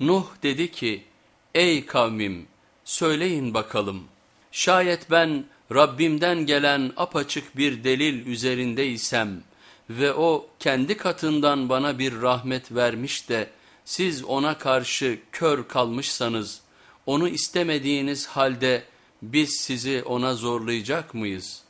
Nuh dedi ki ey kavmim söyleyin bakalım şayet ben Rabbimden gelen apaçık bir delil üzerindeysem ve o kendi katından bana bir rahmet vermiş de siz ona karşı kör kalmışsanız onu istemediğiniz halde biz sizi ona zorlayacak mıyız?''